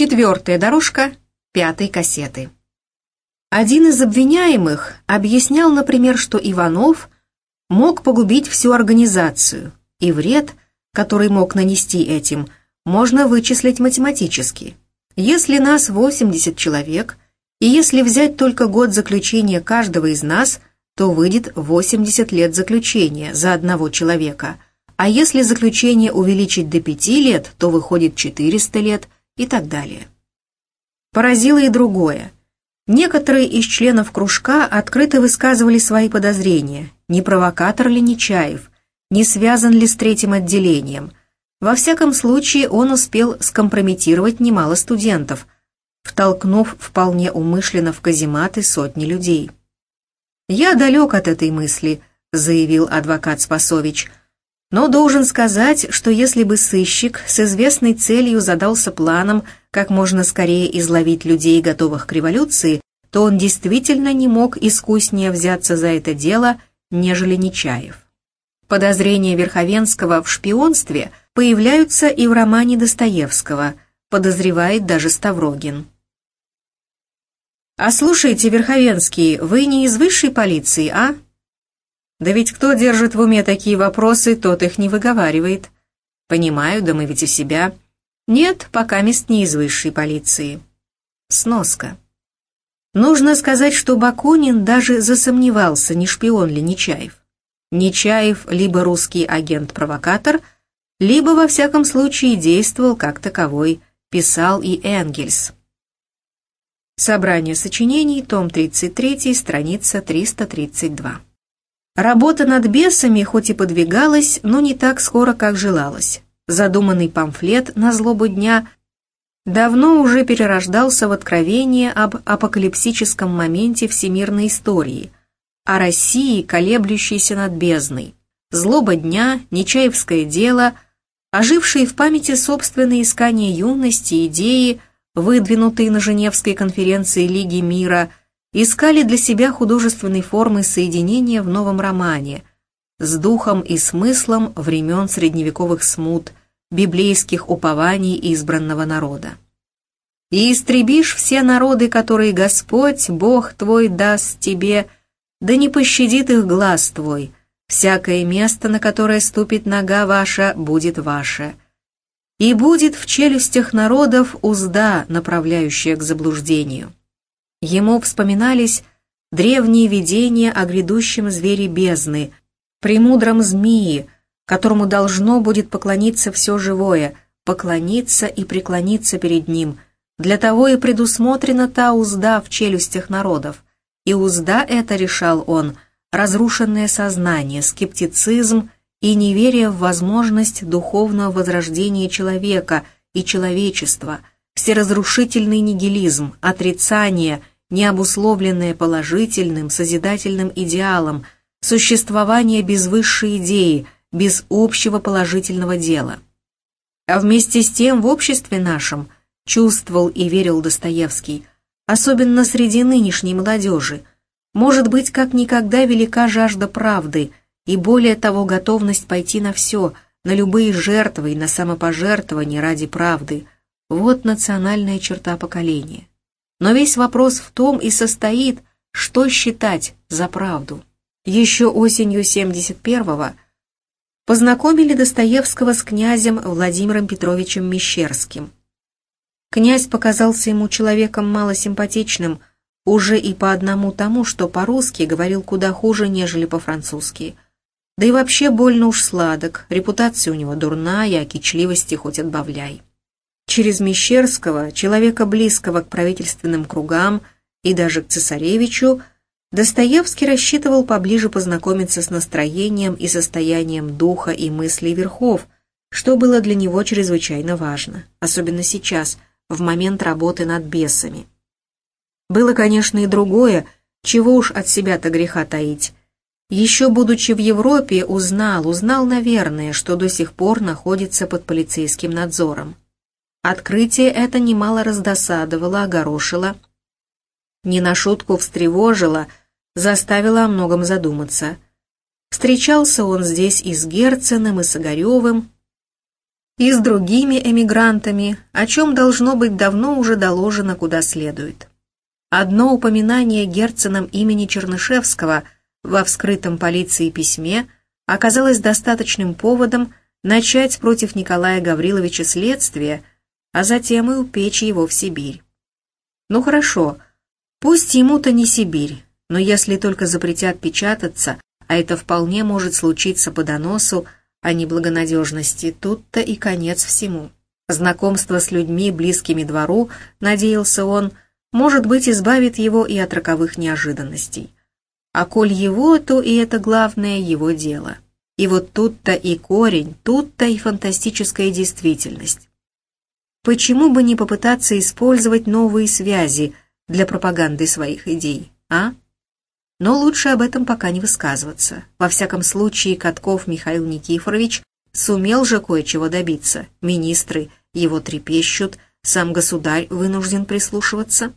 Четвертая дорожка пятой кассеты. Один из обвиняемых объяснял, например, что Иванов мог погубить всю организацию, и вред, который мог нанести этим, можно вычислить математически. Если нас 80 человек, и если взять только год заключения каждого из нас, то выйдет 80 лет заключения за одного человека, а если заключение увеличить до 5 лет, то выходит 400 лет и так далее. Поразило и другое. Некоторые из членов кружка открыто высказывали свои подозрения, не провокатор ли Нечаев, не связан ли с третьим отделением. Во всяком случае, он успел скомпрометировать немало студентов, втолкнув вполне умышленно в казематы сотни людей. «Я далек от этой мысли», — заявил адвокат Спасович, «но должен сказать, что если бы сыщик с известной целью задался планом как можно скорее изловить людей, готовых к революции, то он действительно не мог искуснее взяться за это дело, нежели Нечаев. Подозрения Верховенского в шпионстве появляются и в романе Достоевского, подозревает даже Ставрогин. «А слушайте, Верховенский, вы не из высшей полиции, а?» «Да ведь кто держит в уме такие вопросы, тот их не выговаривает». «Понимаю, да мы ведь у себя». «Нет, пока мест не из высшей полиции». Сноска. Нужно сказать, что Бакунин даже засомневался, не шпион ли Нечаев. Нечаев либо русский агент-провокатор, либо, во всяком случае, действовал как таковой, писал и Энгельс. Собрание сочинений, том 33, страница 332. Работа над бесами хоть и подвигалась, но не так скоро, как желалось. Задуманный памфлет на злобу дня давно уже перерождался в откровение об апокалипсическом моменте всемирной истории, о России, колеблющейся над бездной. Злоба дня, Нечаевское дело, ожившие в памяти собственные искания юности, идеи, выдвинутые на Женевской конференции Лиги мира, искали для себя художественной формы соединения в новом романе с духом и смыслом времен средневековых смут, библейских упований избранного народа. «И истребишь все народы, которые Господь, Бог твой, даст тебе, да не пощадит их глаз твой, всякое место, на которое ступит нога ваша, будет ваше. И будет в челюстях народов узда, направляющая к заблуждению». Ему вспоминались древние видения о грядущем звере бездны, премудром змеи, которому должно будет поклониться все живое, поклониться и преклониться перед ним. Для того и предусмотрена та узда в челюстях народов. И узда это, решал он, разрушенное сознание, скептицизм и неверие в возможность духовного возрождения человека и человечества, всеразрушительный нигилизм, отрицание, необусловленное положительным, созидательным идеалом, существование без высшей идеи – без общего положительного дела. А вместе с тем в обществе нашем чувствовал и верил Достоевский, особенно среди нынешней молодежи, может быть, как никогда велика жажда правды и более того готовность пойти на все, на любые жертвы и на самопожертвование ради правды. Вот национальная черта поколения. Но весь вопрос в том и состоит, что считать за правду. Еще осенью 71-го познакомили Достоевского с князем Владимиром Петровичем Мещерским. Князь показался ему человеком малосимпатичным уже и по одному тому, что по-русски говорил куда хуже, нежели по-французски. Да и вообще больно уж сладок, репутация у него дурная, а кичливости хоть отбавляй. Через Мещерского, человека близкого к правительственным кругам и даже к цесаревичу, Достоевский рассчитывал поближе познакомиться с настроением и состоянием духа и мыслей верхов, что было для него чрезвычайно важно, особенно сейчас, в момент работы над бесами. Было, конечно, и другое, чего уж от себя-то греха таить. Еще будучи в Европе, узнал, узнал, наверное, что до сих пор находится под полицейским надзором. Открытие это немало раздосадовало, огорошило, не на шутку встревожило – заставило о многом задуматься. Встречался он здесь и с Герценом, и с Огаревым, и с другими эмигрантами, о чем должно быть давно уже доложено куда следует. Одно упоминание Герценом имени Чернышевского во вскрытом полиции письме оказалось достаточным поводом начать против Николая Гавриловича следствие, а затем и упечь его в Сибирь. Ну хорошо, пусть ему-то не Сибирь, но если только запретят печататься, а это вполне может случиться по доносу о неблагонадежности, тут-то и конец всему. Знакомство с людьми, близкими двору, надеялся он, может быть, избавит его и от роковых неожиданностей. А коль его, то и это главное его дело. И вот тут-то и корень, тут-то и фантастическая действительность. Почему бы не попытаться использовать новые связи для пропаганды своих идей, а? Но лучше об этом пока не высказываться. Во всяком случае, Катков Михаил Никифорович сумел же кое-чего добиться. Министры его трепещут, сам государь вынужден прислушиваться.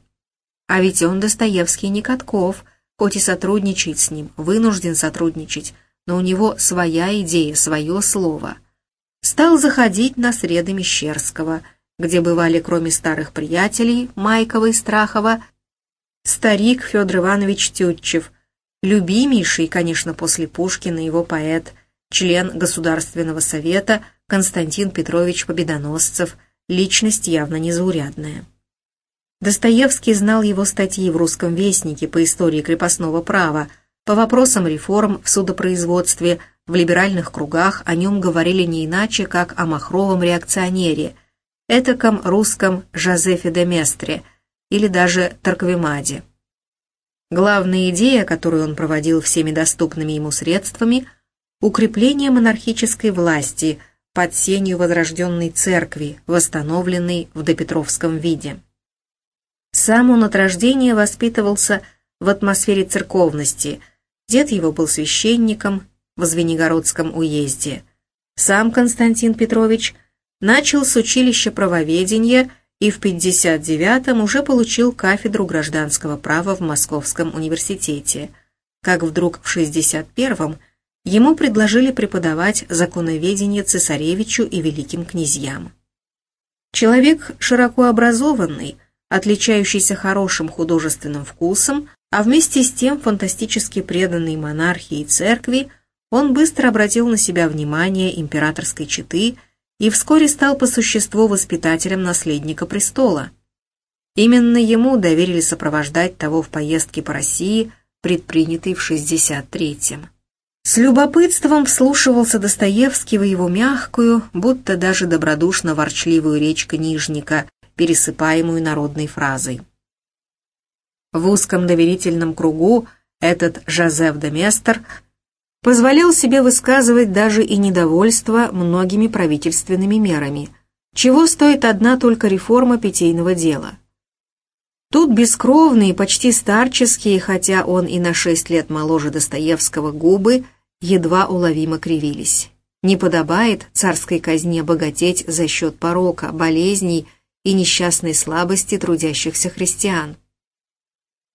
А ведь он Достоевский не Катков, хоть и сотрудничает с ним, вынужден сотрудничать, но у него своя идея, свое слово. Стал заходить на среды Мещерского, где бывали кроме старых приятелей Майкова и Страхова, старик Федор Иванович Тютчев, любимейший, конечно, после Пушкина его поэт, член Государственного совета Константин Петрович Победоносцев, личность явно незаурядная. Достоевский знал его статьи в «Русском вестнике» по истории крепостного права, по вопросам реформ в судопроизводстве, в либеральных кругах о нем говорили не иначе, как о махровом реакционере, этаком русском Жозефе де Местре или даже Тарквемаде. Главная идея, которую он проводил всеми доступными ему средствами – укрепление монархической власти под сенью возрожденной церкви, восстановленной в допетровском виде. Сам он от рождения воспитывался в атмосфере церковности. Дед его был священником в Звенигородском уезде. Сам Константин Петрович начал с училища правоведения и в 59-м уже получил кафедру гражданского права в Московском университете. Как вдруг в 61-м ему предложили преподавать законоведение цесаревичу и великим князьям. Человек широко образованный, отличающийся хорошим художественным вкусом, а вместе с тем фантастически преданный монархии и церкви, он быстро обратил на себя внимание императорской четы и вскоре стал по существу воспитателем наследника престола. Именно ему доверили сопровождать того в поездке по России, предпринятой в 63-м. С любопытством вслушивался Достоевский в его мягкую, будто даже добродушно-ворчливую речь книжника, пересыпаемую народной фразой. В узком доверительном кругу этот Жозеф де Местер позволял себе высказывать даже и недовольство многими правительственными мерами, чего стоит одна только реформа питейного дела. Тут бескровные, почти старческие, хотя он и на шесть лет моложе Достоевского, губы едва уловимо кривились. Не подобает царской казне богатеть за счет порока, болезней и несчастной слабости трудящихся христиан.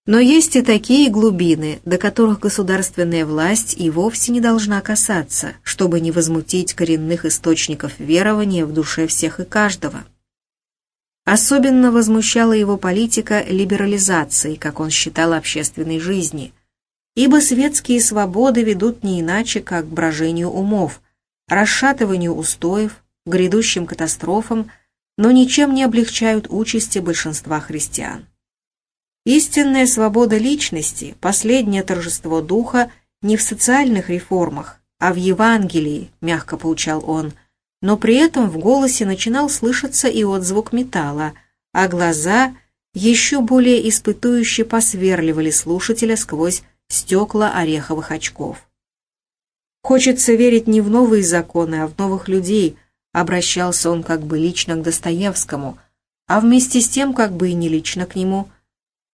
Но есть и такие глубины, до которых государственная власть и вовсе не должна касаться, чтобы не возмутить коренных источников верования в душе всех и каждого. Особенно возмущала его политика либерализации, как он считал, общественной жизни, ибо светские свободы ведут не иначе, как к брожению умов, расшатыванию устоев, грядущим катастрофам, но ничем не облегчают участи большинства христиан. Истинная свобода личности, последнее торжество духа не в социальных реформах, а в Евангелии, мягко поучал он, но при этом в голосе начинал слышаться и отзвук металла, а глаза еще более испытующе посверливали слушателя сквозь стекла ореховых очков. Хочется верить не в новые законы, а в новых людей – Обращался он как бы лично к Достоевскому, а вместе с тем как бы и не лично к нему.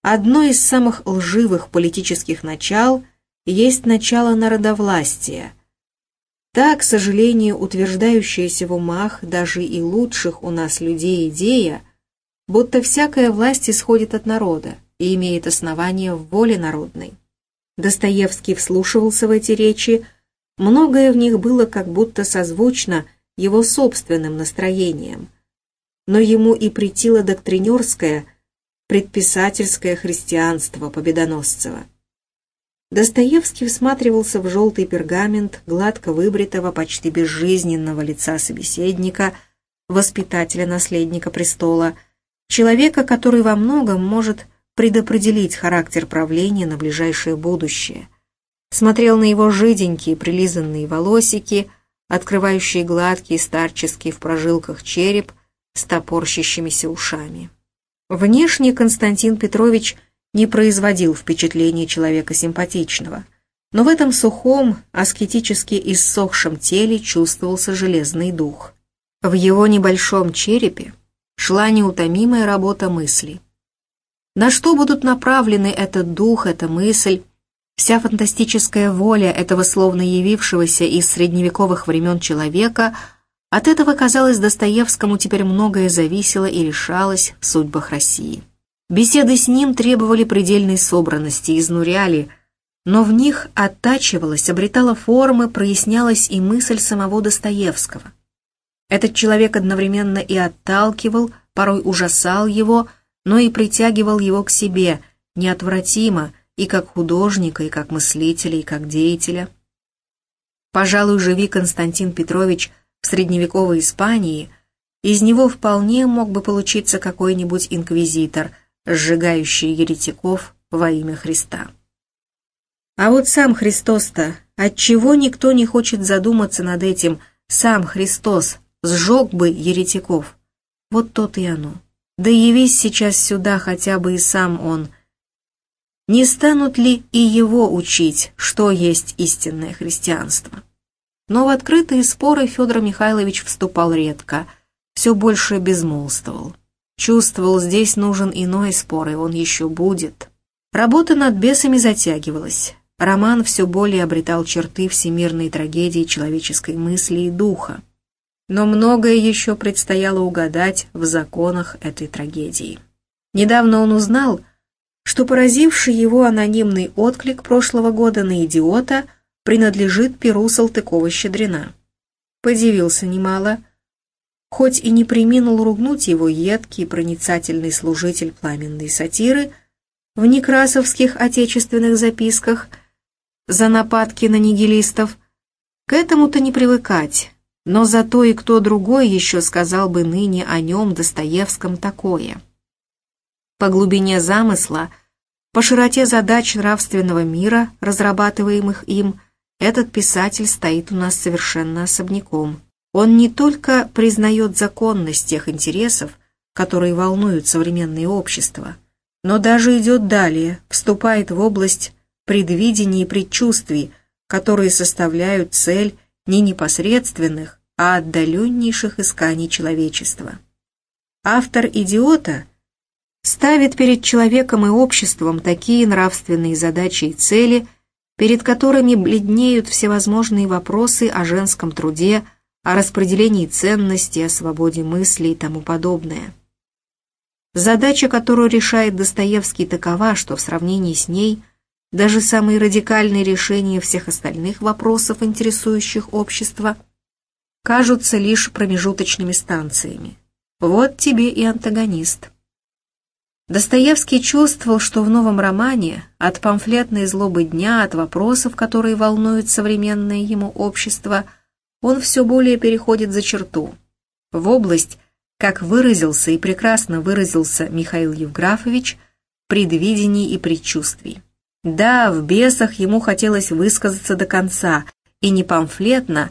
Одно из самых лживых политических начал есть начало народовластия. Так, к сожалению, утверждающаяся в умах даже и лучших у нас людей идея, будто всякая власть исходит от народа и имеет основание в воле народной. Достоевский вслушивался в эти речи, многое в них было как будто созвучно его собственным настроением. Но ему и притило доктринерское, предписательское христианство Победоносцева. Достоевский всматривался в желтый пергамент гладко выбритого, почти безжизненного лица собеседника, воспитателя-наследника престола, человека, который во многом может предопределить характер правления на ближайшее будущее. Смотрел на его жиденькие прилизанные волосики, открывающие гладкий старческий в прожилках череп с топорщащимися ушами. Внешне Константин Петрович не производил впечатления человека симпатичного, но в этом сухом, аскетически иссохшем теле чувствовался железный дух. В его небольшом черепе шла неутомимая работа мысли. На что будут направлены этот дух, эта мысль, вся фантастическая воля этого словно явившегося из средневековых времен человека, от этого, казалось, Достоевскому теперь многое зависело и решалось в судьбах России. Беседы с ним требовали предельной собранности, изнуряли, но в них оттачивалась, обретала формы, прояснялась и мысль самого Достоевского. Этот человек одновременно и отталкивал, порой ужасал его, но и притягивал его к себе, неотвратимо, и как художника, и как мыслителя, и как деятеля. Пожалуй, живи Константин Петрович средневековой Испании, из него вполне мог бы получиться какой-нибудь инквизитор – сжигающие еретиков во имя Христа. А вот сам Христос-то, отчего никто не хочет задуматься над этим, сам Христос сжег бы еретиков? Вот то-то и оно. Да явись сейчас сюда хотя бы и сам он. Не станут ли и его учить, что есть истинное христианство? Но в открытые споры Федор Михайлович вступал редко, все больше безмолвствовал. Чувствовал, здесь нужен иной спор, и он еще будет. Работа над бесами затягивалась. Роман все более обретал черты всемирной трагедии человеческой мысли и духа. Но многое еще предстояло угадать в законах этой трагедии. Недавно он узнал, что поразивший его анонимный отклик прошлого года на «Идиота» принадлежит перу Салтыкова-Щедрина. Подивился немало – хоть и не приминул ругнуть его едкий проницательный служитель пламенной сатиры в некрасовских отечественных записках за нападки на нигилистов, к этому-то не привыкать, но зато и кто другой еще сказал бы ныне о нем Достоевском такое. По глубине замысла, по широте задач нравственного мира, разрабатываемых им, этот писатель стоит у нас совершенно особняком. Он не только признает законность тех интересов, которые волнуют современное общество, но даже идет далее, вступает в область предвидений и предчувствий, которые составляют цель не непосредственных, а отдаленнейших исканий человечества. Автор «Идиота» ставит перед человеком и обществом такие нравственные задачи и цели, перед которыми бледнеют всевозможные вопросы о женском труде, о распределении ценностей, о свободе мысли и тому подобное. Задача, которую решает Достоевский, такова, что в сравнении с ней даже самые радикальные решения всех остальных вопросов, интересующих общество, кажутся лишь промежуточными станциями. Вот тебе и антагонист. Достоевский чувствовал, что в новом романе от памфлетной злобы дня, от вопросов, которые волнуют современное ему общество – он все более переходит за черту. В область, как выразился и прекрасно выразился Михаил Евграфович, предвидений и предчувствий. Да, в бесах ему хотелось высказаться до конца, и не памфлетно,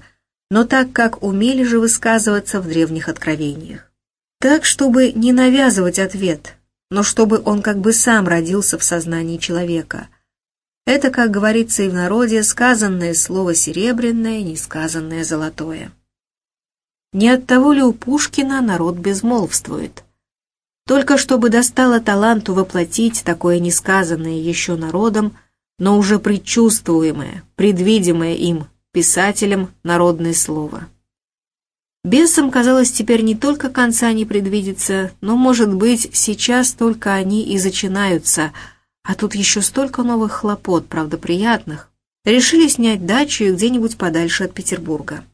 но так, как умели же высказываться в древних откровениях. Так, чтобы не навязывать ответ, но чтобы он как бы сам родился в сознании человека – это, как говорится и в народе, сказанное слово серебряное, несказанное золотое. Не от того ли у Пушкина народ безмолвствует? Только чтобы достало таланту воплотить такое несказанное еще народом, но уже предчувствуемое, предвидимое им, писателем, народное слово. Бесам, казалось, теперь не только конца не предвидится, но, может быть, сейчас только они и зачинаются – а тут еще столько новых хлопот, правда приятных. Решили снять дачу где-нибудь подальше от Петербурга.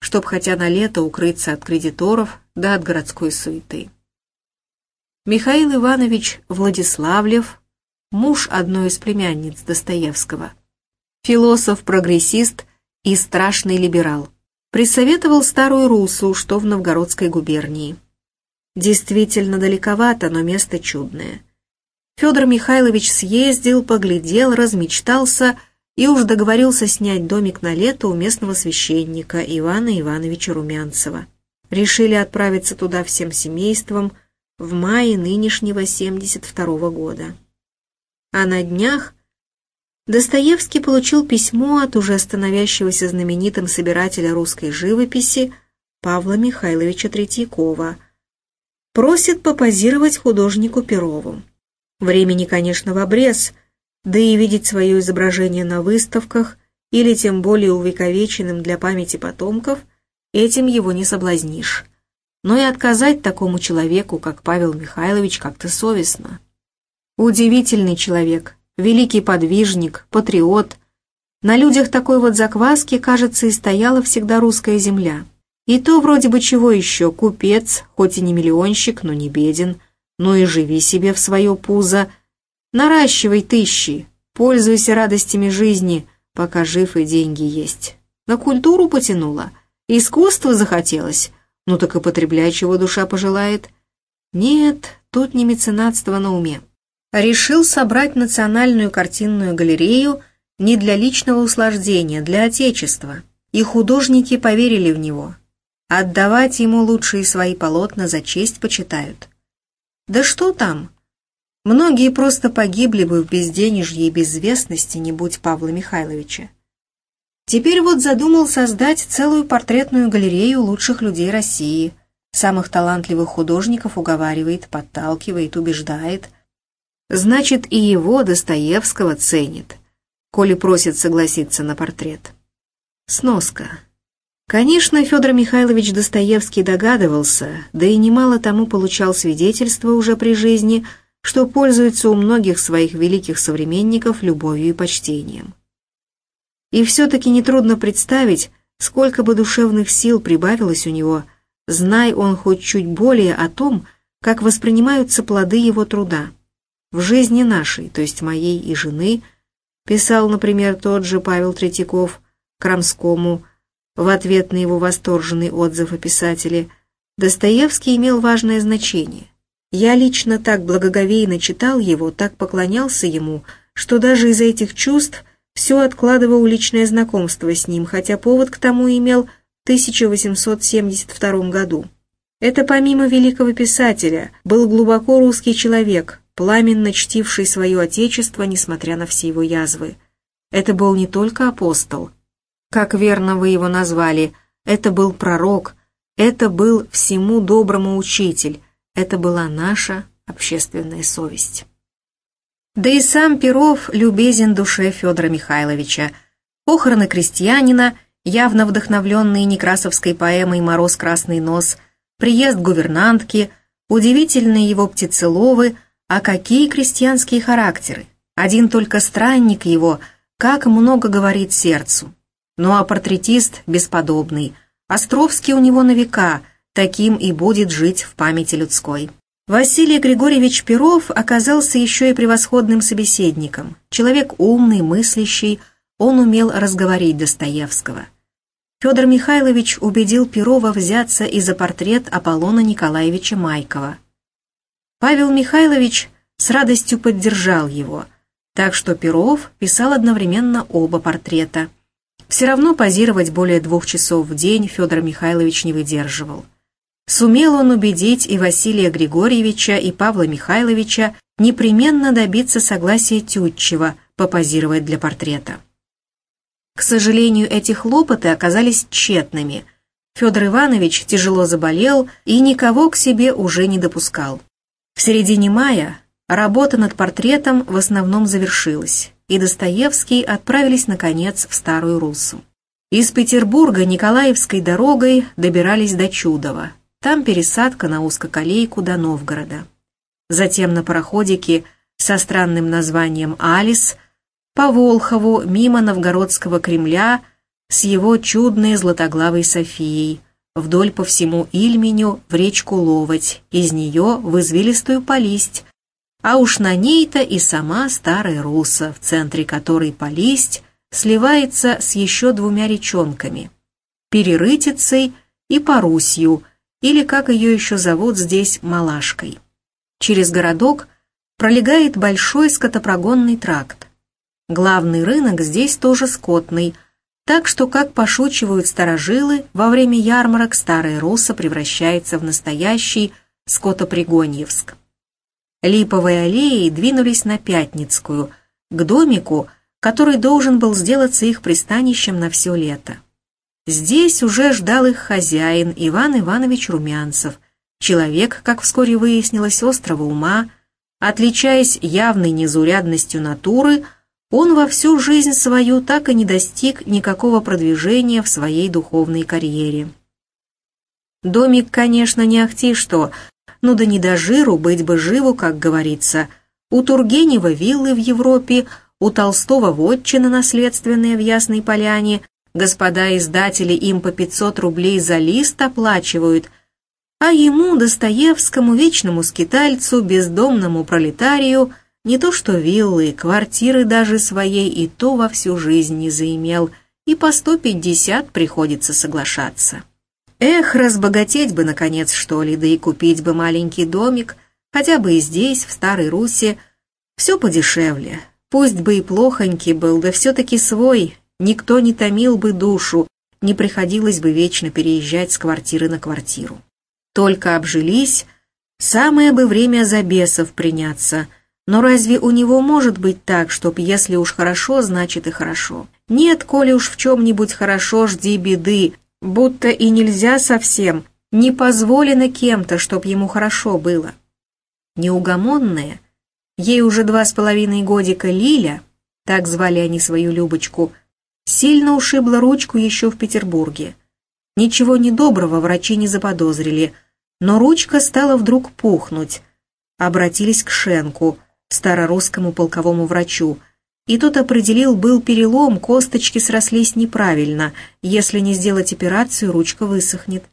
чтоб хотя на лето укрыться от кредиторов да от городской суеты. Михаил Иванович Владиславлев, муж одной из племянниц Достоевского, философ-прогрессист и страшный либерал, присоветовал старую Русу, что в Новгородской губернии. Действительно далековато, но место чудное. Федор Михайлович съездил, поглядел, размечтался и уж договорился снять домик на лето у местного священника Ивана Ивановича Румянцева. Решили отправиться туда всем семейством – в мае нынешнего 72 -го года. А на днях Достоевский получил письмо от уже становящегося знаменитым собирателя русской живописи Павла Михайловича Третьякова. Просит попозировать художнику Перову. Времени, конечно, в обрез, да и видеть свое изображение на выставках или тем более увековеченным для памяти потомков, этим его не соблазнишь но и отказать такому человеку, как Павел Михайлович, как-то совестно. Удивительный человек, великий подвижник, патриот. На людях такой вот закваски, кажется, и стояла всегда русская земля. И то вроде бы чего еще, купец, хоть и не миллионщик, но не беден, но и живи себе в свое пузо, наращивай тыщи, пользуйся радостями жизни, пока жив и деньги есть. На культуру потянула, искусство захотелось, ну так и потребляй, чего душа пожелает. Нет, тут не меценатство на уме. Решил собрать национальную картинную галерею не для личного услаждения, для Отечества. И художники поверили в него. Отдавать ему лучшие свои полотна за честь почитают. Да что там? Многие просто погибли бы в безденежье и безвестности, не будь Павла Михайловича. Теперь вот задумал создать целую портретную галерею лучших людей России. Самых талантливых художников уговаривает, подталкивает, убеждает. Значит, и его, Достоевского, ценит, коли просит согласиться на портрет. Сноска. Конечно, Федор Михайлович Достоевский догадывался, да и немало тому получал свидетельство уже при жизни, что пользуется у многих своих великих современников любовью и почтением. И все-таки нетрудно представить, сколько бы душевных сил прибавилось у него, знай он хоть чуть более о том, как воспринимаются плоды его труда. В жизни нашей, то есть моей и жены, писал, например, тот же Павел Третьяков Крамскому в ответ на его восторженный отзыв о писателе, Достоевский имел важное значение. Я лично так благоговейно читал его, так поклонялся ему, что даже из этих чувств – все откладывал личное знакомство с ним, хотя повод к тому имел в 1872 году. Это помимо великого писателя был глубоко русский человек, пламенно чтивший свое отечество, несмотря на все его язвы. Это был не только апостол, как верно вы его назвали, это был пророк, это был всему доброму учитель, это была наша общественная совесть. Да и сам Перов любезен душе Федора Михайловича. Похороны крестьянина, явно вдохновленные некрасовской поэмой «Мороз красный нос», приезд гувернантки, удивительные его птицеловы, а какие крестьянские характеры. Один только странник его, как много говорит сердцу. Ну а портретист бесподобный. Островский у него на века, таким и будет жить в памяти людской. Василий Григорьевич Перов оказался еще и превосходным собеседником. Человек умный, мыслящий, он умел разговорить Достоевского. Федор Михайлович убедил Перова взяться и за портрет Аполлона Николаевича Майкова. Павел Михайлович с радостью поддержал его, так что Перов писал одновременно оба портрета. Все равно позировать более двух часов в день Федор Михайлович не выдерживал. Сумел он убедить и Василия Григорьевича, и Павла Михайловича непременно добиться согласия Тютчева попозировать для портрета. К сожалению, эти хлопоты оказались тщетными. Федор Иванович тяжело заболел и никого к себе уже не допускал. В середине мая работа над портретом в основном завершилась, и Достоевский отправились, наконец, в Старую Руссу. Из Петербурга Николаевской дорогой добирались до Чудова, там пересадка на узкоколейку до Новгорода. Затем на пароходике со странным названием «Алис» по Волхову мимо Новгородского Кремля с его чудной златоглавой Софией, вдоль по всему Ильменю в речку Ловоть, из нее в извилистую полисть, а уж на ней-то и сама старая руса, в центре которой полисть сливается с еще двумя речонками – Перерытицей и Парусью, или, как ее еще зовут здесь, Малашкой. Через городок пролегает большой скотопрогонный тракт. Главный рынок здесь тоже скотный, так что, как пошучивают старожилы, во время ярмарок Старая Руса превращается в настоящий скотопригоньевск. Липовые аллеи двинулись на Пятницкую, к домику, который должен был сделаться их пристанищем на все лето. Здесь уже ждал их хозяин Иван Иванович Румянцев, человек, как вскоре выяснилось, острого ума, отличаясь явной незаурядностью натуры, он во всю жизнь свою так и не достиг никакого продвижения в своей духовной карьере. Домик, конечно, не ахти что, но да не до жиру быть бы живу, как говорится. У Тургенева виллы в Европе, у Толстого вотчина наследственная в Ясной Поляне, господа издатели им по 500 рублей за лист оплачивают, а ему, Достоевскому, вечному скитальцу, бездомному пролетарию – не то что виллы, квартиры даже своей и то во всю жизнь не заимел, и по сто пятьдесят приходится соглашаться. Эх, разбогатеть бы, наконец, что ли, да и купить бы маленький домик, хотя бы и здесь, в Старой Руси, все подешевле. Пусть бы и плохонький был, да все-таки свой, никто не томил бы душу, не приходилось бы вечно переезжать с квартиры на квартиру. Только обжились, самое бы время за бесов приняться — но разве у него может быть так, чтоб если уж хорошо, значит и хорошо? Нет, коли уж в чем-нибудь хорошо, жди беды, будто и нельзя совсем, не позволено кем-то, чтоб ему хорошо было. Неугомонная, ей уже два с половиной годика Лиля, так звали они свою Любочку, сильно ушибла ручку еще в Петербурге. Ничего недоброго врачи не заподозрили, но ручка стала вдруг пухнуть. Обратились к Шенку – старорусскому полковому врачу, и тот определил, был перелом, косточки срослись неправильно, если не сделать операцию, ручка высохнет.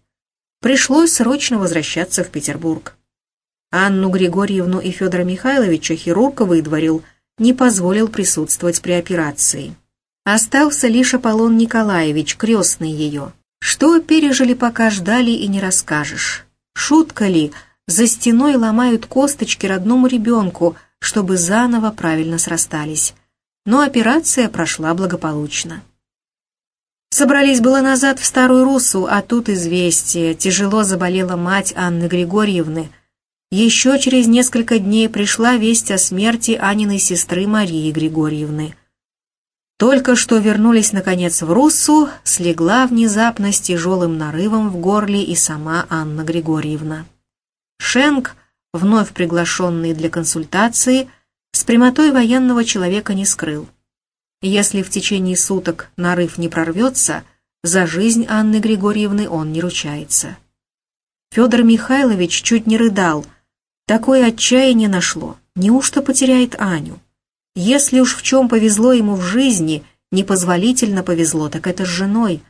Пришлось срочно возвращаться в Петербург. Анну Григорьевну и Федора Михайловича хирург выдворил, не позволил присутствовать при операции. Остался лишь Аполлон Николаевич, крестный ее. Что пережили, пока ждали и не расскажешь. Шутка ли, за стеной ломают косточки родному ребенку, чтобы заново правильно срастались. Но операция прошла благополучно. Собрались было назад в Старую Руссу, а тут известие. Тяжело заболела мать Анны Григорьевны. Еще через несколько дней пришла весть о смерти Аниной сестры Марии Григорьевны. Только что вернулись, наконец, в Руссу, слегла внезапно с тяжелым нарывом в горле и сама Анна Григорьевна. Шенк вновь приглашенный для консультации, с прямотой военного человека не скрыл. Если в течение суток нарыв не прорвется, за жизнь Анны Григорьевны он не ручается. Федор Михайлович чуть не рыдал. Такое отчаяние нашло. Неужто потеряет Аню? Если уж в чем повезло ему в жизни, непозволительно повезло, так это с женой.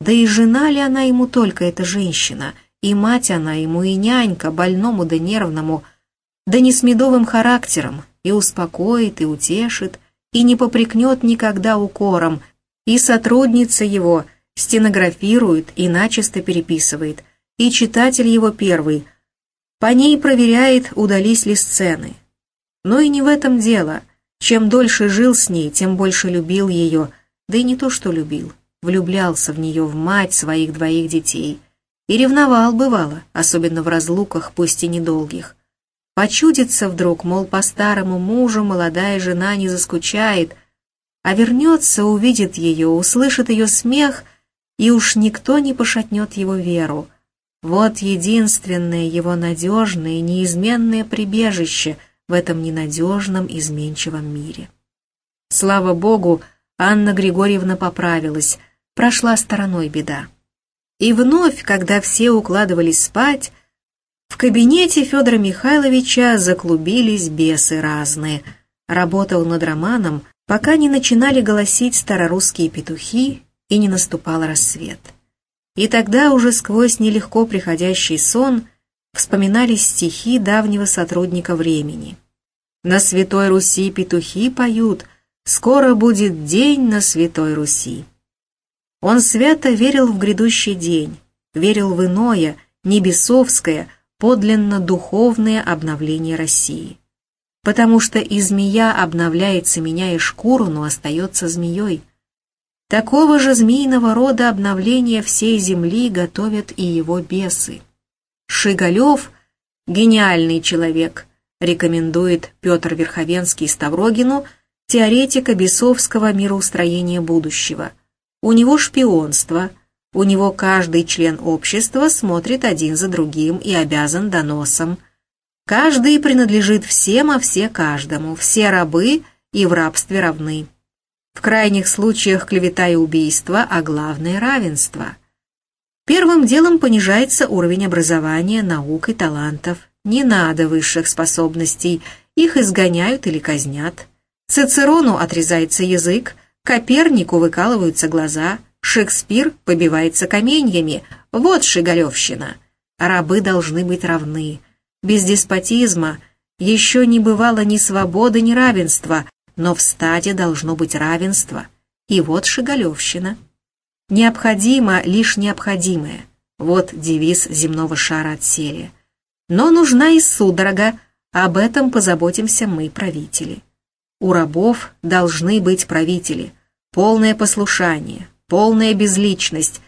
Да и жена ли она ему только, эта женщина — и мать она ему, и нянька, больному да нервному, да не с медовым характером, и успокоит, и утешит, и не попрекнет никогда укором, и сотрудница его стенографирует и начисто переписывает, и читатель его первый, по ней проверяет, удались ли сцены. Но и не в этом дело. Чем дольше жил с ней, тем больше любил ее, да и не то что любил, влюблялся в нее, в мать своих двоих детей — и ревновал, бывало, особенно в разлуках, пусть и недолгих. Почудится вдруг, мол, по старому мужу молодая жена не заскучает, а вернется, увидит ее, услышит ее смех, и уж никто не пошатнет его веру. Вот единственное его надежное и неизменное прибежище в этом ненадежном, изменчивом мире. Слава Богу, Анна Григорьевна поправилась, прошла стороной беда. И вновь, когда все укладывались спать, в кабинете Федора Михайловича заклубились бесы разные. Работал над романом, пока не начинали голосить старорусские петухи, и не наступал рассвет. И тогда уже сквозь нелегко приходящий сон вспоминались стихи давнего сотрудника времени. «На Святой Руси петухи поют, скоро будет день на Святой Руси». Он свято верил в грядущий день, верил в иное, небесовское, подлинно духовное обновление России. Потому что и змея обновляется, меняя шкуру, но остается змеей. Такого же змеиного рода обновления всей земли готовят и его бесы. Шигалев – гениальный человек, рекомендует Петр Верховенский Ставрогину, теоретика бесовского мироустроения будущего. У него шпионство – у него каждый член общества смотрит один за другим и обязан доносом. Каждый принадлежит всем, а все каждому, все рабы и в рабстве равны. В крайних случаях клевета и убийство, а главное – равенство. Первым делом понижается уровень образования, наук и талантов. Не надо высших способностей, их изгоняют или казнят. Цицерону отрезается язык, Копернику выкалываются глаза – Шекспир побивается каменьями. Вот шигалевщина. Рабы должны быть равны. Без деспотизма еще не бывало ни свободы, ни равенства, но в стаде должно быть равенство. И вот шигалевщина. Необходимо лишь необходимое. Вот девиз земного шара от серии. Но нужна и судорога, об этом позаботимся мы, правители. У рабов должны быть правители, полное послушание, полная безличность,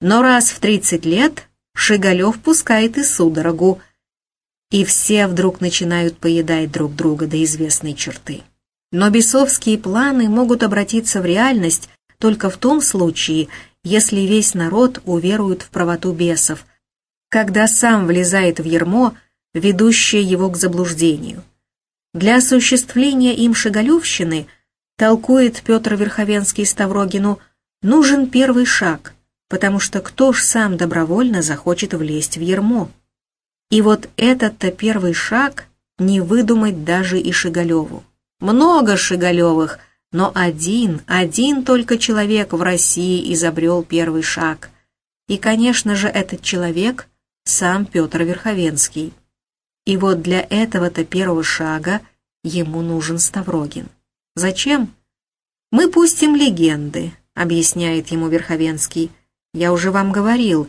но раз в 30 лет Шигалев пускает и судорогу, и все вдруг начинают поедать друг друга до известной черты. Но бесовские планы могут обратиться в реальность только в том случае, если весь народ уверует в правоту бесов, когда сам влезает в ермо, ведущее его к заблуждению. Для осуществления им Шигалевщины, толкует Петр Верховенский Ставрогину, Нужен первый шаг, потому что кто ж сам добровольно захочет влезть в ермо? И вот этот-то первый шаг не выдумать даже и Шигалеву. Много Шигалевых, но один, один только человек в России изобрел первый шаг. И, конечно же, этот человек – сам Петр Верховенский. И вот для этого-то первого шага ему нужен Ставрогин. Зачем? Мы пустим легенды, объясняет ему Верховенский. «Я уже вам говорил,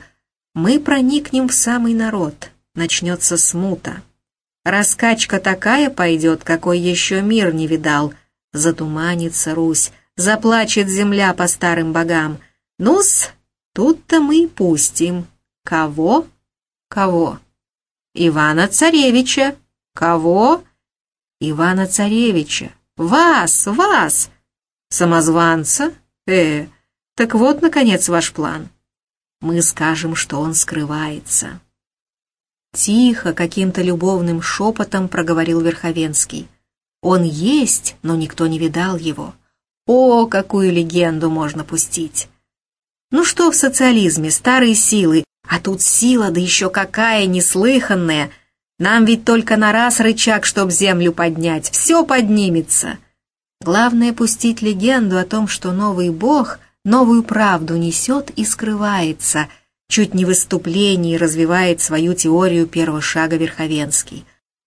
мы проникнем в самый народ, начнется смута. Раскачка такая пойдет, какой еще мир не видал. Затуманится Русь, заплачет земля по старым богам. Ну-с, тут-то мы и пустим. Кого? Кого? Ивана Царевича. Кого? Ивана Царевича. Вас, вас! Самозванца? «Э, так вот, наконец, ваш план. Мы скажем, что он скрывается». Тихо, каким-то любовным шепотом проговорил Верховенский. «Он есть, но никто не видал его. О, какую легенду можно пустить!» «Ну что в социализме, старые силы, а тут сила, да еще какая неслыханная!» Нам ведь только на раз рычаг, чтоб землю поднять, все поднимется. Главное пустить легенду о том, что новый бог новую правду несет и скрывается, чуть не в выступлении развивает свою теорию первого шага Верховенский.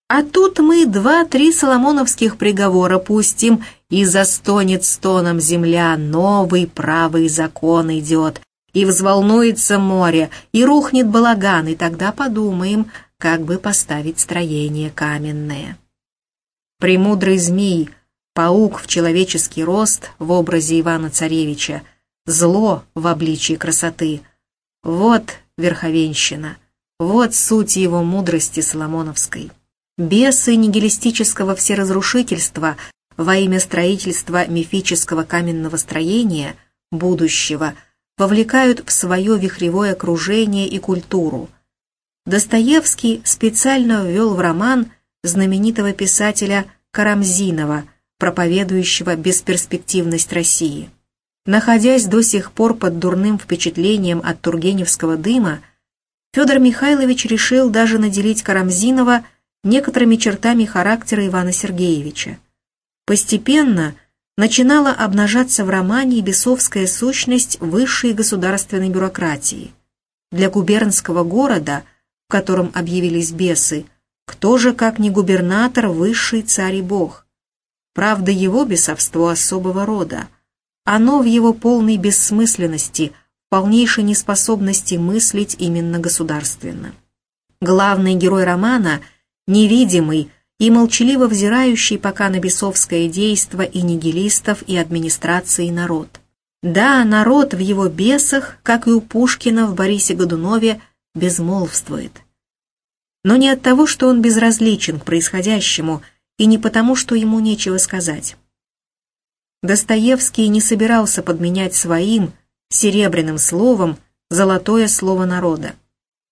А тут мы два-три соломоновских приговора пустим, и застонет стоном земля, новый правый закон идет, и взволнуется море, и рухнет балаган, и тогда подумаем, как бы поставить строение каменное. Премудрый змей — Паук в человеческий рост в образе Ивана-Царевича, зло в обличии красоты. Вот верховенщина, вот суть его мудрости Соломоновской. Бесы нигилистического всеразрушительства во имя строительства мифического каменного строения, будущего, вовлекают в свое вихревое окружение и культуру. Достоевский специально ввел в роман знаменитого писателя Карамзинова – проповедующего бесперспективность России. Находясь до сих пор под дурным впечатлением от тургеневского дыма, Федор Михайлович решил даже наделить Карамзинова некоторыми чертами характера Ивана Сергеевича. Постепенно начинала обнажаться в романе бесовская сущность высшей государственной бюрократии. Для губернского города, в котором объявились бесы, кто же, как не губернатор, высший царь и бог? Правда, его бесовство особого рода. Оно в его полной бессмысленности, полнейшей неспособности мыслить именно государственно. Главный герой романа — невидимый и молчаливо взирающий пока на бесовское действо и нигилистов, и администрации народ. Да, народ в его бесах, как и у Пушкина в Борисе Годунове, безмолвствует. Но не от того, что он безразличен к происходящему, и не потому, что ему нечего сказать. Достоевский не собирался подменять своим, серебряным словом, золотое слово народа.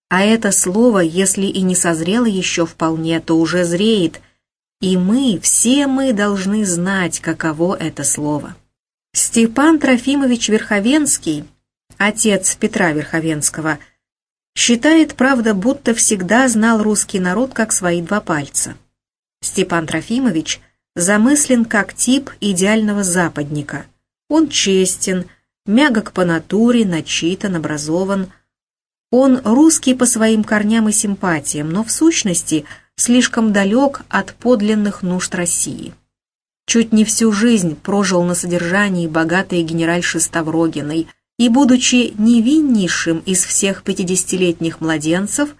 А это слово, если и не созрело еще вполне, то уже зреет, и мы, все мы должны знать, каково это слово. Степан Трофимович Верховенский, отец Петра Верховенского, считает, правда, будто всегда знал русский народ как свои два пальца. Степан Трофимович замыслен как тип идеального западника. Он честен, мягок по натуре, начитан, образован. Он русский по своим корням и симпатиям, но в сущности слишком далек от подлинных нужд России. Чуть не всю жизнь прожил на содержании богатой генеральши Ставрогиной и, будучи невиннейшим из всех пятидесятилетних младенцев,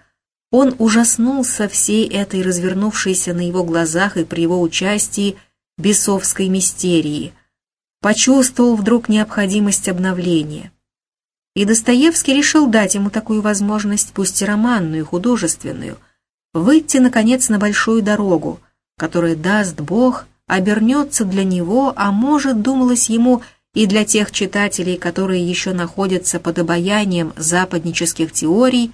он ужаснулся всей этой развернувшейся на его глазах и при его участии бесовской мистерии – почувствовал вдруг необходимость обновления. И Достоевский решил дать ему такую возможность, пусть и романную, художественную, выйти, наконец, на большую дорогу, которая, даст Бог, обернется для него, а может, думалось ему, и для тех читателей, которые еще находятся под обаянием западнических теорий,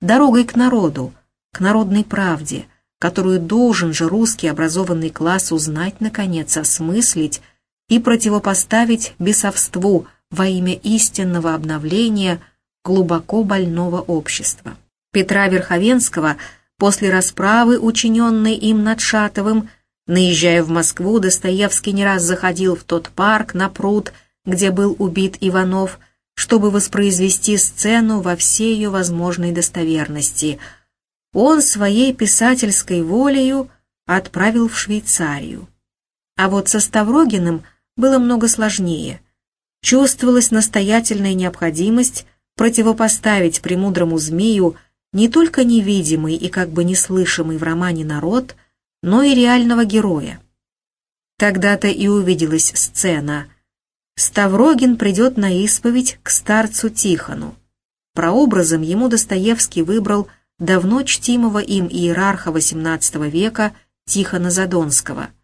дорогой к народу, к народной правде, которую должен же русский образованный класс узнать, наконец, осмыслить, и противопоставить бесовству во имя истинного обновления глубоко больного общества. Петра Верховенского после расправы, учиненной им над Шатовым, наезжая в Москву, Достоевский не раз заходил в тот парк на пруд, где был убит Иванов, чтобы воспроизвести сцену во всей ее возможной достоверности. Он своей писательской волею отправил в Швейцарию. А вот со Ставрогиным – было много сложнее. Чувствовалась настоятельная необходимость противопоставить премудрому змею не только невидимый и как бы неслышимый в романе народ, но и реального героя. Тогда-то и увиделась сцена. Ставрогин придет на исповедь к старцу Тихону. Прообразом ему Достоевский выбрал давно чтимого им иерарха XVIII века Тихона Задонского –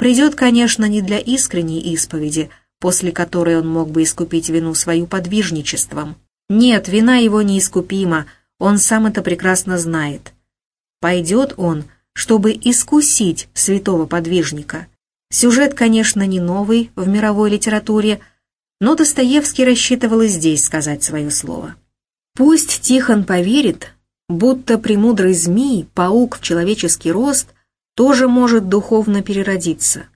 Придет, конечно, не для искренней исповеди, после которой он мог бы искупить вину свою подвижничеством. Нет, вина его неискупима, он сам это прекрасно знает. Пойдет он, чтобы искусить святого подвижника. Сюжет, конечно, не новый в мировой литературе, но Достоевский рассчитывал и здесь сказать свое слово. Пусть Тихон поверит, будто премудрый змей, паук в человеческий рост — тоже может духовно переродиться.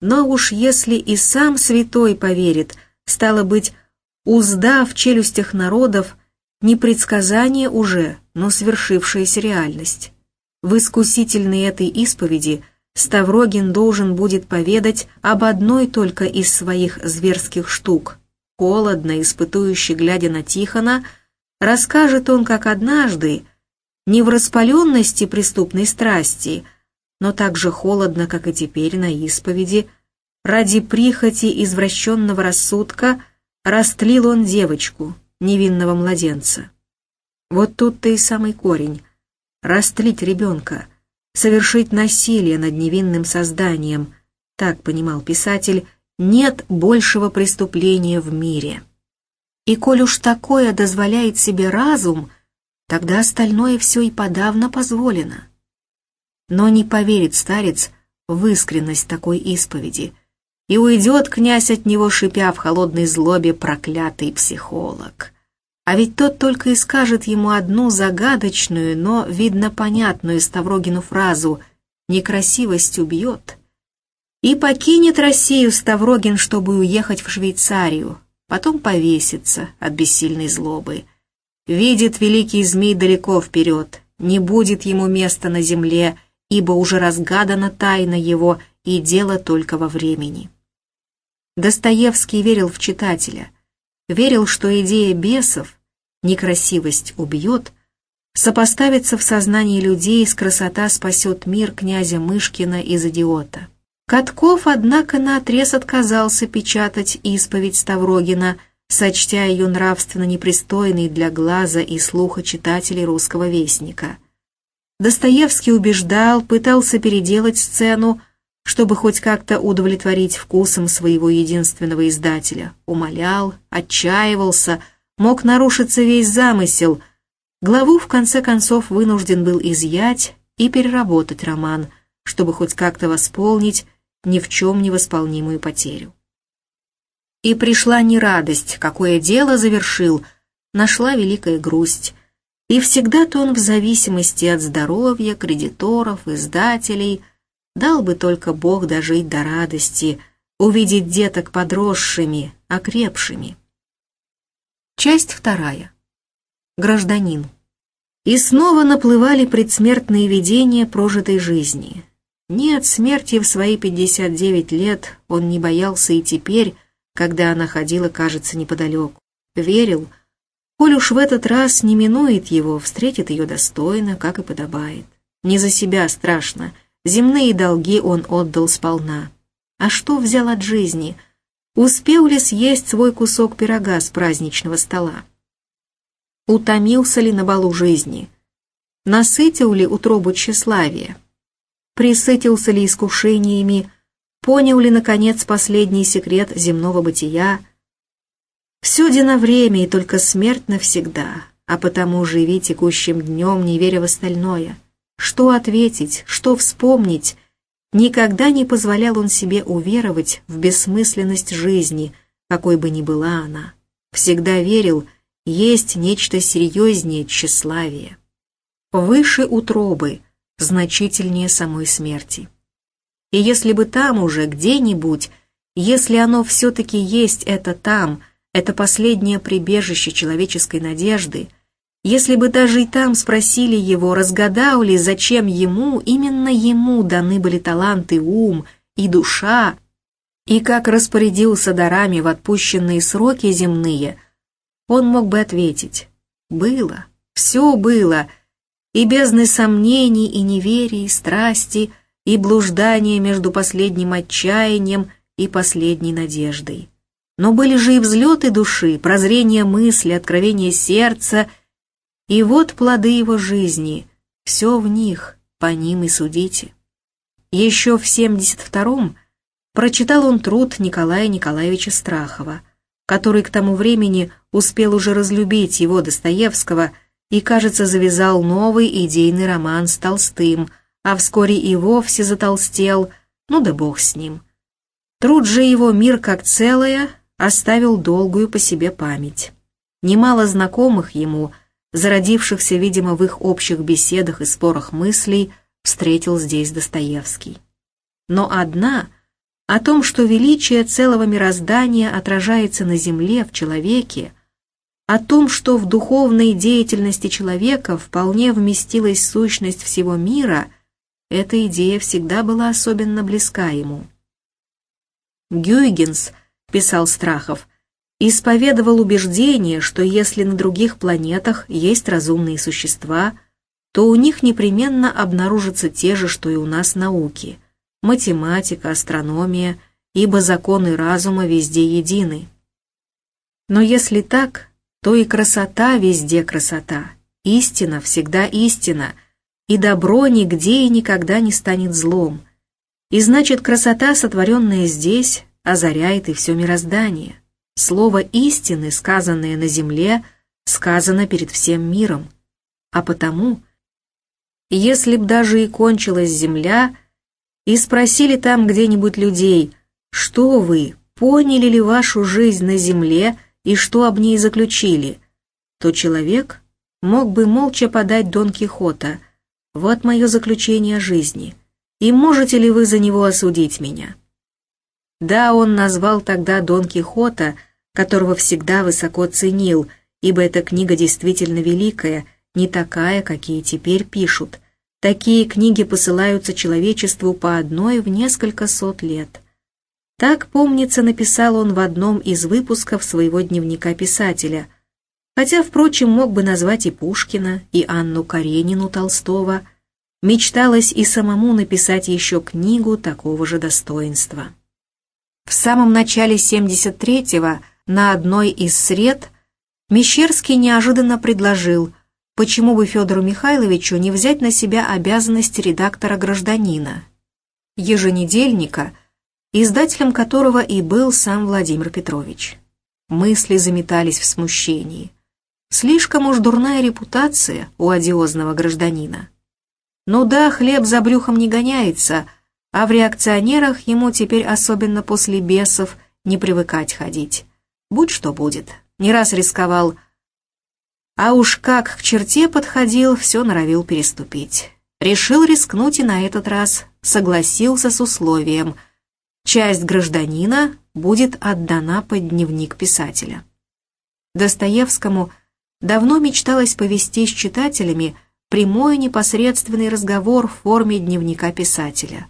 Но уж если и сам святой поверит, стало быть, узда в челюстях народов не предсказание уже, но свершившаяся реальность. В искусительной этой исповеди Ставрогин должен будет поведать об одной только из своих зверских штук. Холодно, испытующе глядя на Тихона, расскажет он, как однажды, не в распаленности преступной страсти, но так же холодно, как и теперь на исповеди, ради прихоти извращенного рассудка растлил он девочку, невинного младенца. Вот тут-то и самый корень. Растлить ребенка, совершить насилие над невинным созданием, так понимал писатель, нет большего преступления в мире. И коль уж такое дозволяет себе разум — тогда остальное все и подавно позволено. Но не поверит старец в искренность такой исповеди, и уйдет князь от него, шипя в холодной злобе проклятый психолог. А ведь тот только и скажет ему одну загадочную, но, видно, понятную Ставрогину фразу «некрасивость убьет». И покинет Россию Ставрогин, чтобы уехать в Швейцарию, потом повесится от бессильной злобы. Видит великий змей далеко вперед, не будет ему места на земле, ибо уже разгадана тайна его, и дело только во времени. Достоевский верил в читателя, верил, что идея бесов, некрасивость убьет, сопоставится в сознании людей с красота спасет мир князя Мышкина из идиота. Катков, однако, наотрез отказался печатать исповедь Ставрогина, сочтя ее нравственно непристойной для глаза и слуха читателей русского вестника. Достоевский убеждал, пытался переделать сцену, чтобы хоть как-то удовлетворить вкусом своего единственного издателя. Умолял, отчаивался, мог нарушиться весь замысел. Главу, в конце концов, вынужден был изъять и переработать роман, чтобы хоть как-то восполнить ни в чем не восполнимую потерю. И пришла не радость, какое дело завершил, нашла великая грусть. И всегда-то он в зависимости от здоровья, кредиторов, издателей, дал бы только Бог дожить до радости, увидеть деток подросшими, окрепшими. Часть вторая. Гражданин. И снова наплывали предсмертные видения прожитой жизни. Нет, смерти в свои 59 лет он не боялся и теперь, когда она ходила, кажется, неподалеку. Верил, коль уж в этот раз не минует его, встретит ее достойно, как и подобает. Не за себя страшно, земные долги он отдал сполна. А что взял от жизни? Успел ли съесть свой кусок пирога с праздничного стола? Утомился ли на балу жизни? Насытил ли утробу тщеславия? присытился ли искушениями, понял ли, наконец, последний секрет земного бытия. На время, и только смерть навсегда, а потому живи текущим днем, не веря в остальное. Что ответить, что вспомнить? Никогда не позволял он себе уверовать в бессмысленность жизни, какой бы ни была она. Всегда верил, есть нечто серьезнее тщеславия. Выше утробы — значительнее самой смерти. И если бы там уже, где-нибудь, если оно все-таки есть это там, это последнее прибежище человеческой надежды, если бы даже и там спросили его, разгадал ли, зачем ему, именно ему даны были таланты, ум и душа, и как распорядился дарами в отпущенные сроки земные, он мог бы ответить «Было, все было», и бездны сомнений и неверий, страсти, и блуждания между последним отчаянием и последней надеждой. Но были же и взлеты души, прозрение мысли, откровение сердца, и вот плоды его жизни, все в них, по ним и судите. Еще в 72-м прочитал он труд Николая Николаевича Страхова, который к тому времени успел уже разлюбить его Достоевского – и, кажется, завязал новый идейный роман с Толстым, а вскоре и вовсе затолстел, ну да бог с ним. Труд же его «Мир как целое» оставил долгую по себе память. Немало знакомых ему, зародившихся, видимо, в их общих беседах и спорах мыслей, встретил здесь Достоевский. Но одна — о том, что величие целого мироздания отражается на земле, в человеке — о том, что в духовной деятельности человека вполне вместилась сущность всего мира, эта идея всегда была особенно близка ему. Гюйгенс, писал Страхов, исповедовал убеждение, что если на других планетах есть разумные существа, то у них непременно обнаружатся те же, что и у нас науки – математика, астрономия, ибо законы разума везде едины. Но если так, то и красота везде красота, истина всегда истина, и добро нигде и никогда не станет злом. И значит, красота, сотворенная здесь, озаряет и все мироздание. Слово истины, сказанное на земле, сказано перед всем миром. А потому, если б даже и кончилась земля, и спросили там где-нибудь людей, что вы, поняли ли вашу жизнь на земле, и что об ней заключили, то человек мог бы молча подать Дон Кихота «Вот мое заключение жизни, и можете ли вы за него осудить меня?» Да, он назвал тогда Дон Кихота, которого всегда высоко ценил, ибо эта книга действительно великая, не такая, какие теперь пишут. Такие книги посылаются человечеству по одной в несколько сот лет. Так, помнится, написал он в одном из выпусков своего дневника писателя, хотя, впрочем, мог бы назвать и Пушкина, и Анну Каренину Толстого. Мечталось и самому написать еще книгу такого же достоинства. В самом начале 73-го на одной из сред Мещерский неожиданно предложил, почему бы Федору Михайловичу не взять на себя обязанности редактора «Гражданина», еженедельника, издателем которого и был сам Владимир Петрович. Мысли заметались в смущении. Слишком уж дурная репутация у одиозного гражданина. Ну да, хлеб за брюхом не гоняется, а в реакционерах ему теперь, особенно после бесов, не привыкать ходить. Будь что будет. Не раз рисковал, а уж как к черте подходил, все норовил переступить. Решил рискнуть и на этот раз согласился с условием – Часть гражданина будет отдана под дневник писателя. Достоевскому давно мечталось повести с читателями прямой непосредственный разговор в форме дневника писателя,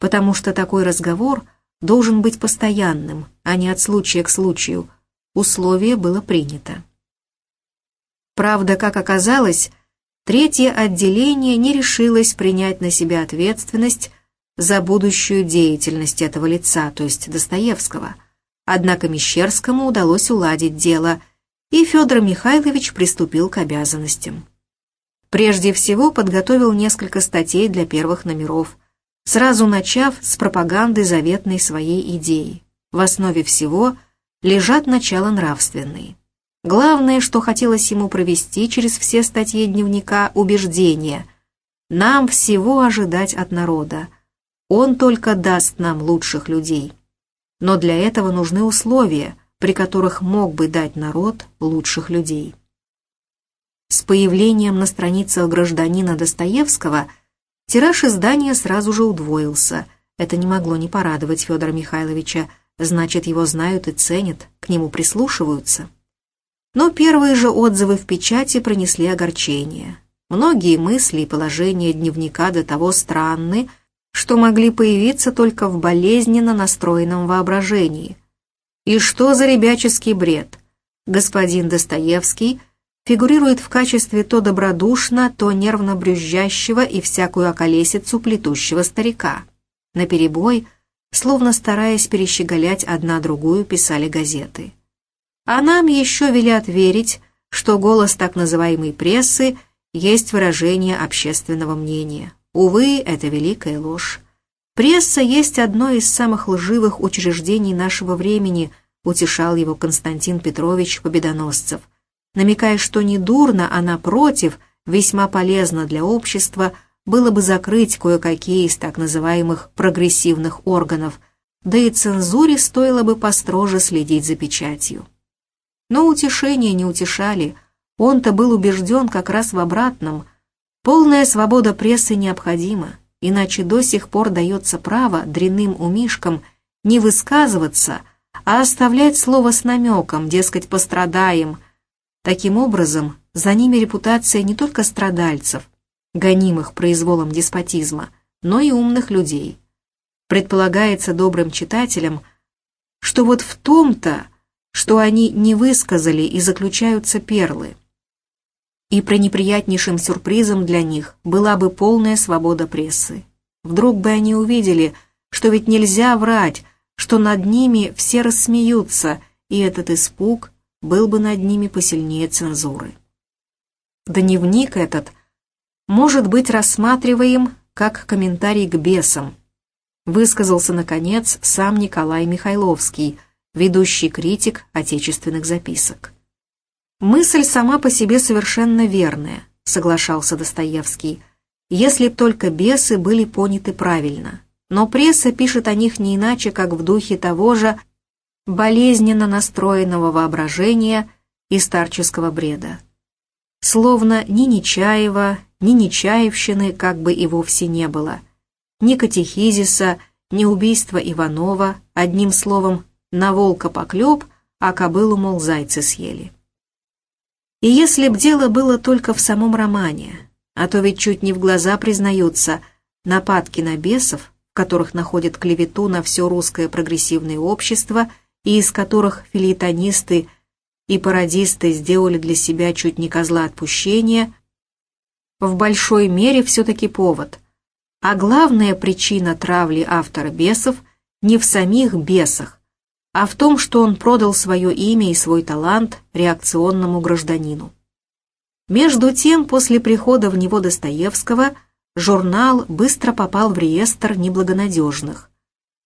потому что такой разговор должен быть постоянным, а не от случая к случаю. Условие было принято. Правда, как оказалось, третье отделение не решилось принять на себя ответственность за будущую деятельность этого лица, то есть Достоевского. Однако Мещерскому удалось уладить дело, и Федор Михайлович приступил к обязанностям. Прежде всего подготовил несколько статей для первых номеров, сразу начав с пропаганды заветной своей идеи. В основе всего лежат начала нравственные. Главное, что хотелось ему провести через все статьи дневника убеждение. Нам всего ожидать от народа – он только даст нам лучших людей. Но для этого нужны условия, при которых мог бы дать народ лучших людей. С появлением на страницах гражданина Достоевского тираж издания сразу же удвоился. Это не могло не порадовать Федора Михайловича, значит, его знают и ценят, к нему прислушиваются. Но первые же отзывы в печати принесли огорчение. Многие мысли и положения дневника до того странны, что могли появиться только в болезненно настроенном воображении. И что за ребяческий бред? Господин Достоевский фигурирует в качестве то добродушно, то нервно брюзжащего и всякую околесицу плетущего старика. На перебой, словно стараясь перещеголять одна другую, писали газеты. А нам еще велят верить, что голос так называемой прессы есть выражение общественного мнения. Увы, это великая ложь. Пресса есть одно из самых лживых учреждений нашего времени, утешал его Константин Петрович Победоносцев, намекая, что не дурно, а напротив, весьма полезно для общества было бы закрыть кое-какие из так называемых прогрессивных органов, да и цензуре стоило бы построже следить за печатью. Но утешения не утешали, он-то был убежден как раз в обратном – Полная свобода прессы необходима, иначе до сих пор дается право дрянным умишкам не высказываться, а оставлять слово с намеком, дескать, пострадаем. Таким образом, за ними репутация не только страдальцев, гонимых произволом деспотизма, но и умных людей. Предполагается добрым читателям, что вот в том-то, что они не высказали и заключаются перлы и пренеприятнейшим сюрпризом для них была бы полная свобода прессы. Вдруг бы они увидели, что ведь нельзя врать, что над ними все рассмеются, и этот испуг был бы над ними посильнее цензуры. Дневник этот может быть рассматриваем как комментарий к бесам, высказался, наконец, сам Николай Михайловский, ведущий критик отечественных записок. «Мысль сама по себе совершенно верная», — соглашался Достоевский, «если только бесы были поняты правильно. Но пресса пишет о них не иначе, как в духе того же болезненно настроенного воображения и старческого бреда. Словно ни Нечаева, ни Нечаевщины как бы и вовсе не было, ни катехизиса ни убийство Иванова, одним словом, на волка поклеп, а кобылу, мол, зайцы съели. И если б дело было только в самом романе, а то ведь чуть не в глаза признаются нападки на бесов, в которых находят клевету на все русское прогрессивное общество и из которых филитонисты и пародисты сделали для себя чуть не козла отпущения, в большой мере все-таки повод. А главная причина травли автора бесов не в самих бесах, а в том, что он продал свое имя и свой талант реакционному гражданину. Между тем, после прихода в него Достоевского, журнал быстро попал в реестр неблагонадежных.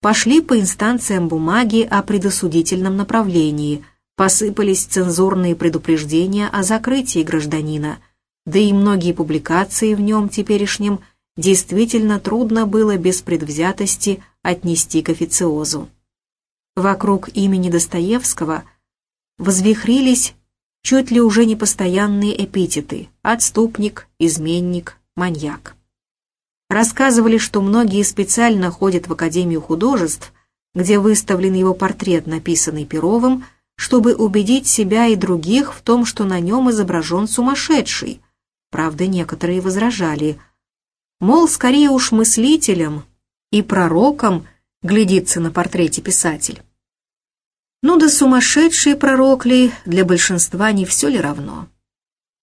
Пошли по инстанциям бумаги о предосудительном направлении, посыпались цензурные предупреждения о закрытии гражданина, да и многие публикации в нем теперешнем действительно трудно было без предвзятости отнести к официозу. Вокруг имени Достоевского возвихрились чуть ли уже не постоянные эпитеты «отступник», «изменник», «маньяк». Рассказывали, что многие специально ходят в Академию художеств, где выставлен его портрет, написанный Перовым, чтобы убедить себя и других в том, что на нем изображен сумасшедший. Правда, некоторые возражали. Мол, скорее уж мыслителем и пророком глядится на портрете писатель. Ну да сумасшедшие пророкли для большинства не все ли равно?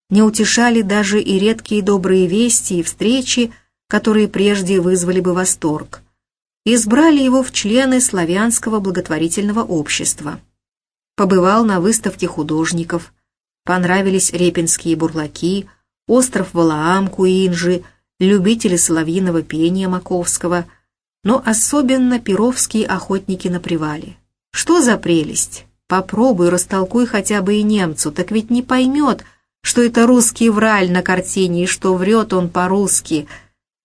Не утешали даже и редкие добрые вести и встречи, которые прежде вызвали бы восторг. Избрали его в члены славянского благотворительного общества. Побывал на выставке художников, понравились репинские бурлаки, остров Валаам Куинджи, любители соловьиного пения Маковского – но особенно перовские охотники на привале. Что за прелесть? Попробуй растолкуй хотя бы и немцу, так ведь не поймет, что это русский враль на картине и что врет он по-русски.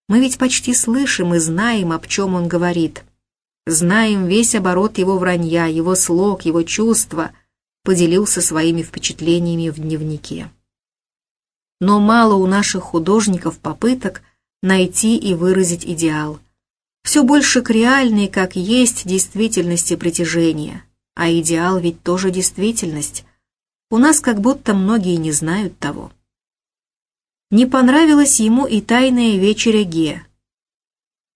Мы ведь почти слышим и знаем, об чем он говорит. Знаем весь оборот его вранья, его слог, его чувства, поделился своими впечатлениями в дневнике. Но мало у наших художников попыток найти и выразить идеал – все больше к реальной, как есть, действительности притяжения. А идеал ведь тоже действительность. У нас как будто многие не знают того. Не понравилась ему и тайная вечеря Ге.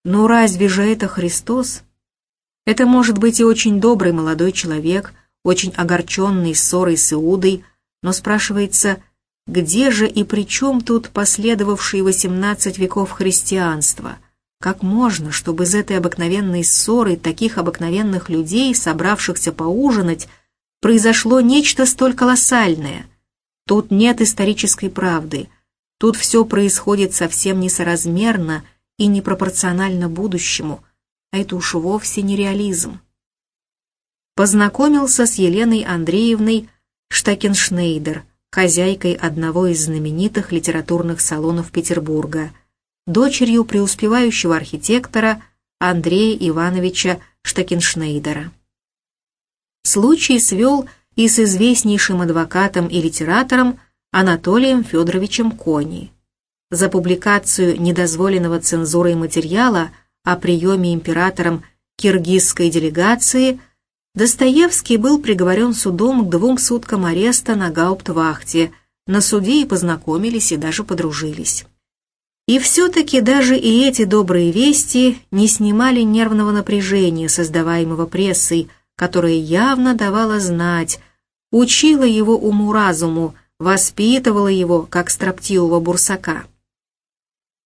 Но разве же это Христос? Это может быть и очень добрый молодой человек, очень огорченный ссорой с Иудой, но спрашивается, где же и при чем тут последовавшие 18 веков христианства – как можно, чтобы из этой обыкновенной ссоры таких обыкновенных людей, собравшихся поужинать, произошло нечто столь колоссальное? Тут нет исторической правды. Тут все происходит совсем несоразмерно и непропорционально будущему, а это уж вовсе не реализм. Познакомился с Еленой Андреевной Штакеншнейдер, хозяйкой одного из знаменитых литературных салонов Петербурга – дочерью преуспевающего архитектора Андрея Ивановича Штакеншнейдера. Случай свел и с известнейшим адвокатом и литератором Анатолием Федоровичем Кони. За публикацию недозволенного цензурой материала о приеме императором киргизской делегации Достоевский был приговорен судом к двум суткам ареста на гауптвахте. На суде и познакомились, и даже подружились. И все-таки даже и эти добрые вести не снимали нервного напряжения, создаваемого прессой, которая явно давала знать, учила его уму-разуму, воспитывала его, как строптивого бурсака.